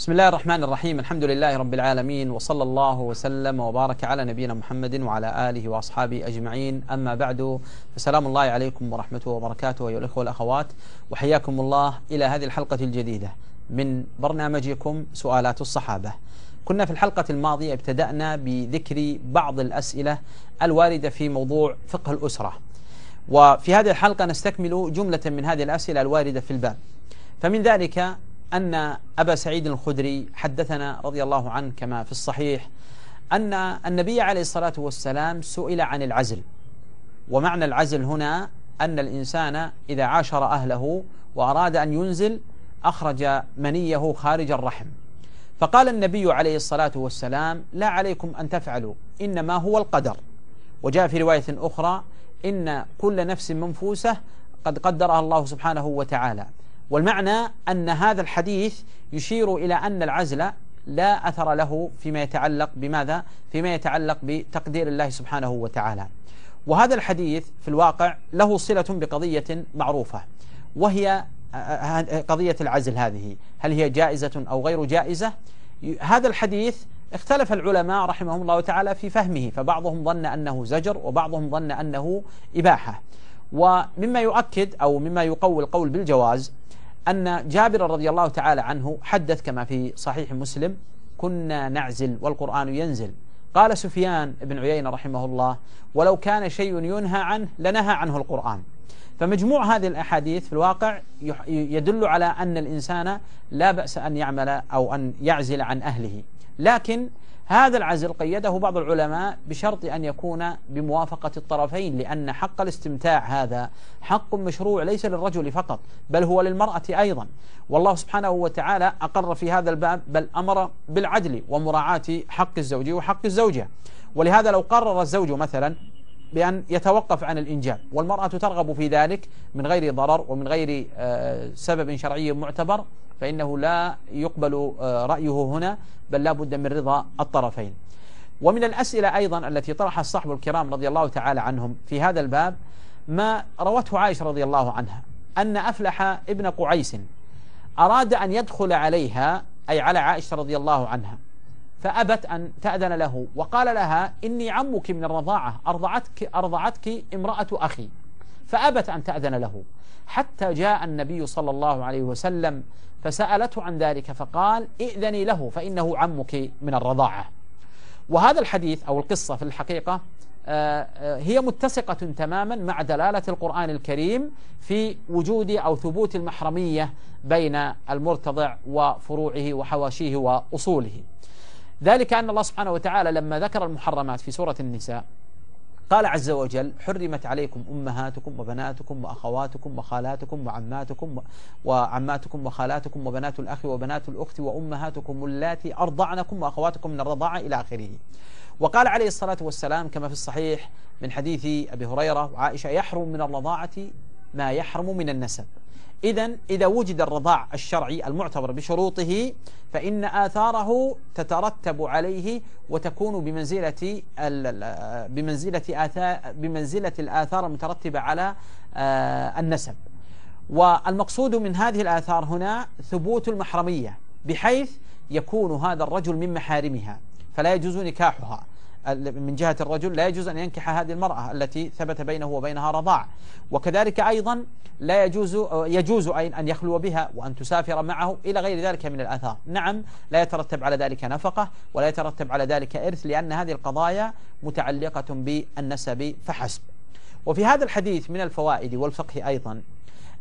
بسم الله الرحمن الرحيم. الحمد لله رب العالمين وصلى الله وسلم وبارك على نبينا محمد وعلى آله وأصحابه أجمعين. أما بعد فسلام الله عليكم ورحمته وبركاته أيها الأخوة والأخوات وحياكم الله إلى هذه الحلقة الجديدة من برنامجكم سؤالات الصحابة. كنا في الحلقة الماضية ابتدأنا بذكر بعض الأسئلة الواردة في موضوع فقه الأسرة. وفي هذه الحلقة نستكمل جملة من هذه الأسئلة الواردة في الباب. فمن ذلك أن أبا سعيد الخدري حدثنا رضي الله عنه كما في الصحيح أن النبي عليه الصلاة والسلام سئل عن العزل. ومعنى العزل هنا أن الإنسان إذا عاشر أهله وأراد أن ينزل أخرج منيه خارج الرحم. فقال النبي عليه الصلاة والسلام لا عليكم أن تفعلوا إنما هو القدر. وجاء في رواية أخرى إن كل نفس منفوسة قد قدرها الله سبحانه وتعالى. والمعنى أن هذا الحديث يشير إلى أن العزل لا أثر له فيما يتعلق بماذا؟ فيما يتعلق بتقدير الله سبحانه وتعالى. وهذا الحديث في الواقع له صلة بقضية معروفة وهي قضية العزل هذه. هل هي جائزة أو غير جائزة؟ هذا الحديث اختلف العلماء رحمهم الله تعالى في فهمه فبعضهم ظن أنه زجر وبعضهم ظن أنه إباحة. ومما يؤكد أو مما يقوي القول بالجواز أن جابر رضي الله تعالى عنه حدث كما في صحيح مسلم كنا نعزل والقرآن ينزل. قال سفيان بن عيينة رحمه الله ولو كان شيء ينهى عنه لنهى عنه القرآن. فمجموع هذه الأحاديث في الواقع يدل على أن الإنسان لا بأس أن يعمل أو أن يعزل عن أهله. لكن هذا العزل قيده بعض العلماء بشرط أن يكون بموافقة الطرفين لأن حق الاستمتاع هذا حق مشروع ليس للرجل فقط بل هو للمرأة أيضا. والله سبحانه وتعالى أقر في هذا الباب بل أمر بالعدل ومراعاة حق الزوج وحق الزوجة. ولهذا لو قرر الزوج مثلا بأن يتوقف عن الإنجاب والمرأة ترغب في ذلك من غير ضرر ومن غير آه، سبب شرعي معتبر فإنه لا يقبل آه، رأيه هنا بل لا بد من رضا الطرفين. ومن الأسئلة أيضا التي طرحها الصحب الكرام رضي الله تعالى عنهم في هذا الباب ما روته عائشة رضي الله عنها أن أفلح ابن قعيس أراد أن يدخل عليها أي على عائشة رضي الله عنها فأبت أن تأذن له وقال لها إني عمك من الرضاعة أرضعتك, أرضعتك امرأة أخي فأبت أن تأذن له. حتى جاء النبي صلى الله عليه وسلم فسألته عن ذلك فقال إئذني له فإنه عمك من الرضاعة. وهذا الحديث أو القصة في الحقيقة آه، آه، هي متسقة تماما مع دلالة القرآن الكريم في وجود أو ثبوت المحرمية بين المرتضع وفروعه وحواشيه وأصوله. ذلك أن الله سبحانه وتعالى لما ذكر المحرمات في سورة النساء قال عز وجل حرمت عليكم أمهاتكم وبناتكم وأخواتكم وخالاتكم وعماتكم وعماتكم وخالاتكم وبنات الأخ وبنات الأخت وأمهاتكم اللاتي أرضعنكم وأخواتكم من الرضاعة إلى آخره. وقال عليه الصلاة والسلام كما في الصحيح من حديث أبي هريرة وعائشة يحرم من الرضاعة ما يحرم من النسب. إذا إذا وجد الرضاع الشرعي المعتبر بشروطه فإن آثاره تترتب عليه وتكون بمنزلة بمنزلة آثار بمنزلة الآثار المترتبة على آه، النسب. والمقصود من هذه الآثار هنا ثبوت المحرمية بحيث يكون هذا الرجل من محارمها فلا يجوز نكاحها. من جهة الرجل لا يجوز أن ينكح هذه المرأة التي ثبت بينه وبينها رضاع. وكذلك أيضا لا يجوز يجوز أن يخلو بها وأن تسافر معه إلى غير ذلك من الآثار. نعم لا يترتب على ذلك نفقة ولا يترتب على ذلك إرث لأن هذه القضايا متعلقة بالنسب فحسب. وفي هذا الحديث من الفوائد والفقه أيضا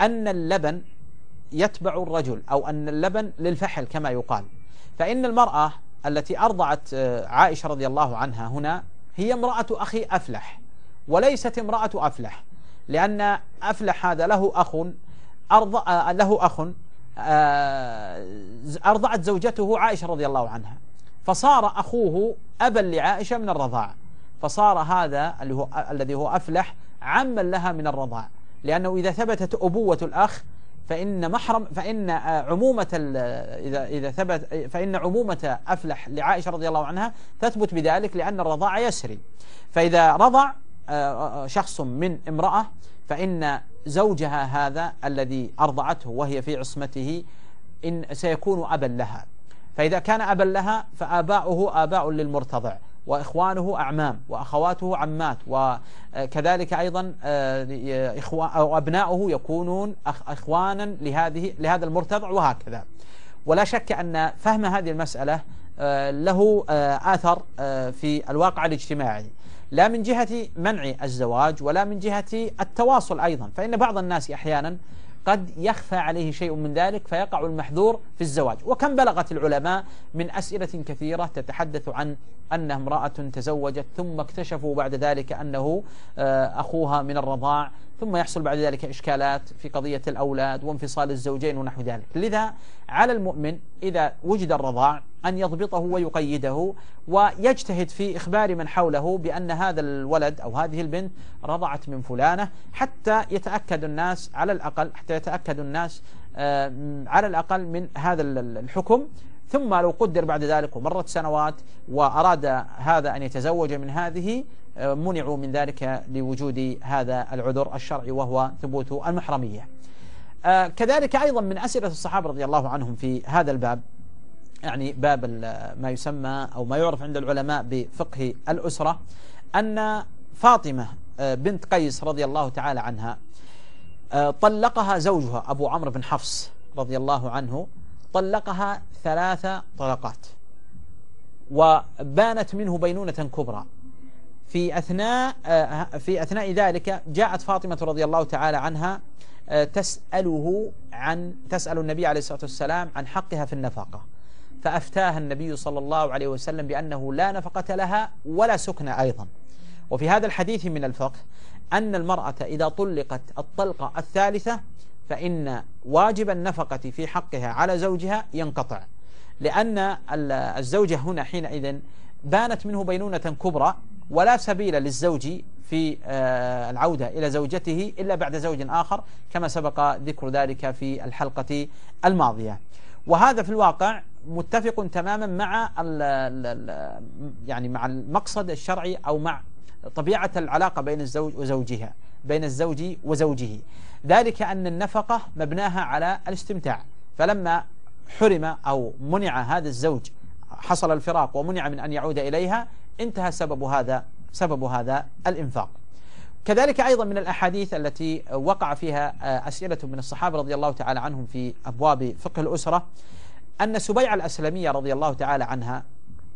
أن اللبن يتبع الرجل أو أن اللبن للفحل كما يقال. فإن المرأة التي أرضعت آه، عائشة رضي الله عنها هنا هي امرأة أخي أفلح وليست امرأة أفلح لأن أفلح هذا له أخ أرض آه، له أخ آه، أرضعت زوجته عائشة رضي الله عنها فصار أخوه أبا لعائشة من الرضاعة فصار هذا الذي هو أفلح عما لها من الرضاع لأنه إذا ثبتت أبوة الأخ فإن محرم فإن عمومة إذا إذا ثبت فإن عمومة أفلح لعائشة رضي الله عنها تثبت بذلك لأن الرضاع يسري. فإذا رضع آه، آه، شخص من امرأة فإن زوجها هذا الذي أرضعته وهي في عصمته إن سيكون أبا لها. فإذا كان أبا لها فآباؤه آباء للمرتضع. وإخوانه أعمام وأخواته عمات وكذلك أيضا آه، أو أبناؤه يكونون إخوانا لهذه لهذا المرتضع وهكذا. ولا شك أن فهم هذه المسألة آه، له آه، آثر في الواقع الاجتماعي. لا من جهة منع الزواج ولا من جهة التواصل أيضا. فإن بعض الناس أحيانا قد يخفى عليه شيء من ذلك فيقع المحذور في الزواج. وكم بلغت العلماء من أسئلة كثيرة تتحدث عن أنها امرأة تزوجت ثم اكتشفوا بعد ذلك أنه آه، أخوها من الرضاع ثم يحصل بعد ذلك إشكالات في قضية الأولاد وانفصال الزوجين ونحو ذلك. لذا على المؤمن إذا وجد الرضاع أن يضبطه ويقيده ويجتهد في إخبار من حوله بأن هذا الولد أو هذه البنت رضعت من فلانة حتى يتأكد الناس على الأقل حتى يتأكد الناس آه، على الأقل من هذا الحكم. ثم لو قدر بعد ذلك ومرت سنوات وأراد هذا أن يتزوج من هذه آه، منعوا من ذلك لوجود هذا العذر الشرعي وهو ثبوت المحرمية. آه، كذلك أيضا من أسئلة الصحابة رضي الله عنهم في هذا الباب. يعني باب ما يسمى أو ما يعرف عند العلماء بفقه الأسرة أن فاطمة آه، بنت قيس رضي الله تعالى عنها طلقها زوجها أبو عمرو بن حفص رضي الله عنه طلقها ثلاث طلقات وبانت منه بينونة كبرى. في أثناء آه، في أثناء ذلك جاءت فاطمة رضي الله تعالى عنها آه، تسأله عن تسأل النبي عليه الصلاة والسلام عن حقها في النفقة فأفتاها النبي صلى الله عليه وسلم بأنه لا نفقة لها ولا سكن أيضا. وفي هذا الحديث من الفقه أن المرأة إذا طلقت الطلقة الثالثة فإن واجب النفقة في حقها على زوجها ينقطع لأن الزوجة هنا حينئذ بانت منه بينونة كبرى ولا سبيل للزوج في آه، العودة إلى زوجته إلا بعد زوج آخر كما سبق ذكر ذلك في الحلقة الماضية. وهذا في الواقع متفق تماما مع يعني مع المقصد الشرعي أو مع طبيعة العلاقة بين الزوج وزوجها بين الزوج وزوجه. ذلك أن النفقة مبناها على الاستمتاع. فلما حرم أو منع هذا الزوج حصل الفراق ومنع من أن يعود إليها انتهى سبب هذا سبب هذا الإنفاق. كذلك أيضا من الأحاديث التي وقع فيها أسئلة من الصحابة رضي الله تعالى عنهم في أبواب فقه الأسرة. أن سبيع الأسلمية رضي الله تعالى عنها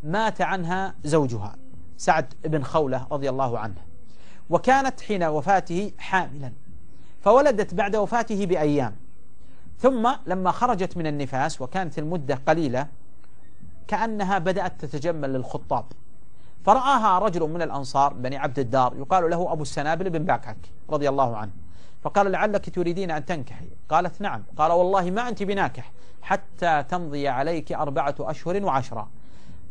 مات عنها زوجها سعد بن خولة رضي الله عنه وكانت حين وفاته حاملا فولدت بعد وفاته بأيام ثم لما خرجت من النفاس وكانت المدة قليلة كأنها بدأت تتجمل للخطاب فرآها رجل من الأنصار بني عبد الدار يقال له أبو السنابل بن باكعك رضي الله عنه. فقال لعلك تريدين أن تنكحي. قالت نعم. قال والله ما أنت بناكح حتى تمضي عليك أربعة أشهر وعشرة.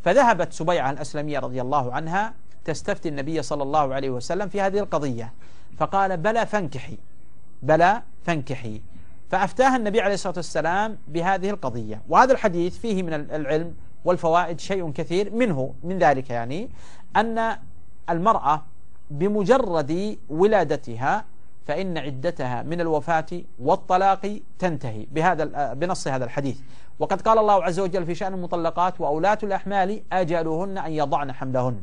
فذهبت سبيعة الأسلمية رضي الله عنها تستفتي النبي صلى الله عليه وسلم في هذه القضية. فقال بلى فانكحي. بلى فانكحي. فأفتاها النبي عليه الصلاة والسلام بهذه القضية. وهذا الحديث فيه من العلم والفوائد شيء كثير منه من ذلك يعني أن المرأة بمجرد ولادتها فإن عدتها من الوفاة والطلاق تنتهي بهذا بنص هذا الحديث. وقد قال الله عز وجل في شأن المطلقات وأولاة الأحمال أجلهن أن يضعن حملهن.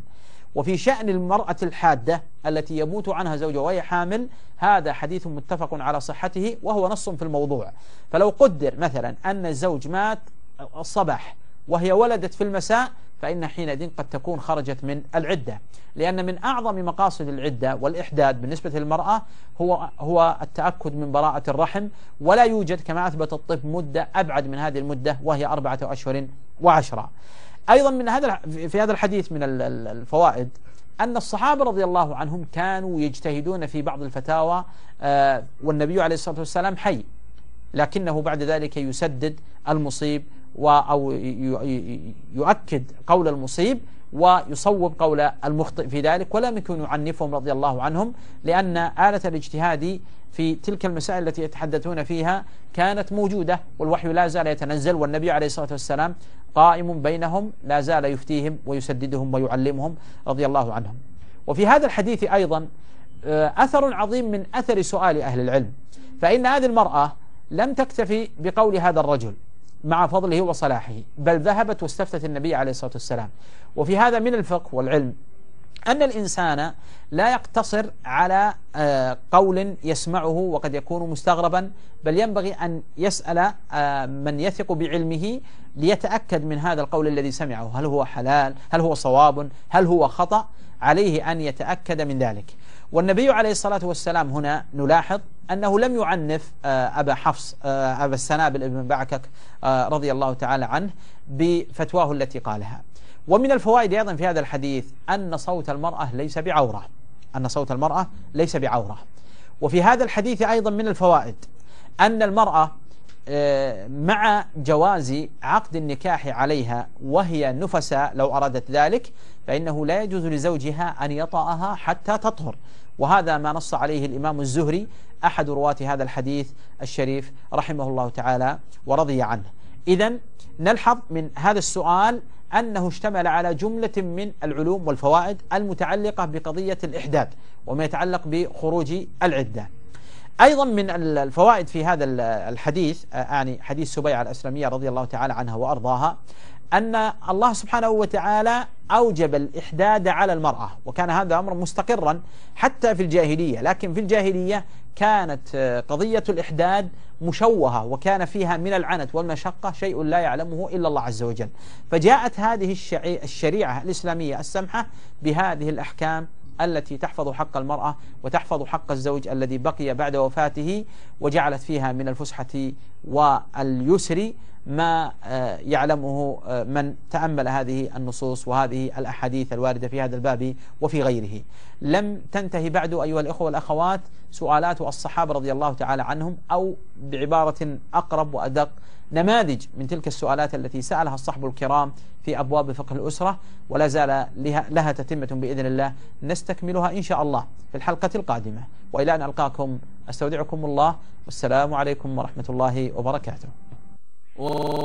وفي شأن المرأة الحادة التي يموت عنها زوجها وهي حامل هذا حديث متفق على صحته وهو نص في الموضوع. فلو قدر مثلا أن الزوج مات الصباح وهي ولدت في المساء فإن حينئذ قد تكون خرجت من العدة. لأن من أعظم مقاصد العدة والإحداد بالنسبة للمرأة هو هو التأكد من براءة الرحم ولا يوجد كما أثبت الطب مدة أبعد من هذه المدة وهي أربعة أشهر وعشرة. أيضا من هذا في هذا الحديث من الفوائد أن الصحابة رضي الله عنهم كانوا يجتهدون في بعض الفتاوى آه، والنبي عليه الصلاة والسلام حي لكنه بعد ذلك يسدد المصيب أو يؤكد قول المصيب ويصوب قول المخطئ في ذلك ولم يكن يعنفهم رضي الله عنهم لأن آلة الاجتهاد في تلك المسائل التي يتحدثون فيها كانت موجودة والوحي لا زال يتنزل والنبي عليه الصلاة والسلام قائم بينهم لا زال يفتيهم ويسددهم ويعلمهم رضي الله عنهم. وفي هذا الحديث أيضا آه، أثر عظيم من أثر سؤال أهل العلم فإن هذه المرأة لم تكتفي بقول هذا الرجل. مع فضله وصلاحه بل ذهبت واستفتت النبي عليه الصلاة والسلام. وفي هذا من الفقه والعلم أن الإنسان لا يقتصر على آه، قول يسمعه وقد يكون مستغربا بل ينبغي أن يسأل آه، من يثق بعلمه ليتأكد من هذا القول الذي سمعه. هل هو حلال؟ هل هو صواب؟ هل هو خطأ؟ عليه أن يتأكد من ذلك. والنبي عليه الصلاة والسلام هنا نلاحظ أنه لم يعنف آه، أبا حفص أبا السنابل ابن بعكك رضي الله تعالى عنه بفتواه التي قالها. ومن الفوائد أيضا في هذا الحديث أن صوت المرأة ليس بعورة. أن صوت المرأة ليس بعورة. وفي هذا الحديث أيضا من الفوائد أن المرأة آه، مع جواز عقد النكاح عليها وهي نفساء لو أرادت ذلك فإنه لا يجوز لزوجها أن يطأها حتى تطهر. وهذا ما نص عليه الإمام الزهري أحد رواة هذا الحديث الشريف رحمه الله تعالى ورضي عنه. إذا نلحظ من هذا السؤال أنه اشتمل على جملة من العلوم والفوائد المتعلقة بقضية الإحداد وما يتعلق بخروج العدة. أيضا من الفوائد في هذا الحديث يعني حديث سبيعة الأسلمية رضي الله تعالى عنها وأرضاها أن الله سبحانه وتعالى أوجب الإحداد على المرأة وكان هذا أمر مستقرا حتى في الجاهلية لكن في الجاهلية كانت قضية الإحداد مشوهة وكان فيها من العنت والمشقة شيء لا يعلمه إلا الله عز وجل. فجاءت هذه الشريعة الإسلامية السمحة بهذه الأحكام التي تحفظ حق المرأة وتحفظ حق الزوج الذي بقي بعد وفاته وجعلت فيها من الفسحة واليسر. ما آه، يعلمه آه، من تأمل هذه النصوص وهذه الأحاديث الواردة في هذا الباب وفي غيره. لم تنتهي بعد أيها الإخوة والأخوات سؤالات الصحابة رضي الله تعالى عنهم أو بعبارة أقرب وأدق نماذج من تلك السؤالات التي سألها الصحب الكرام في أبواب فقه الأسرة ولا زال لها تتمة بإذن الله. نستكملها إن شاء الله في الحلقة القادمة. وإلى أن ألقاكم أستودعكم الله. والسلام عليكم ورحمة الله وبركاته. Whoa.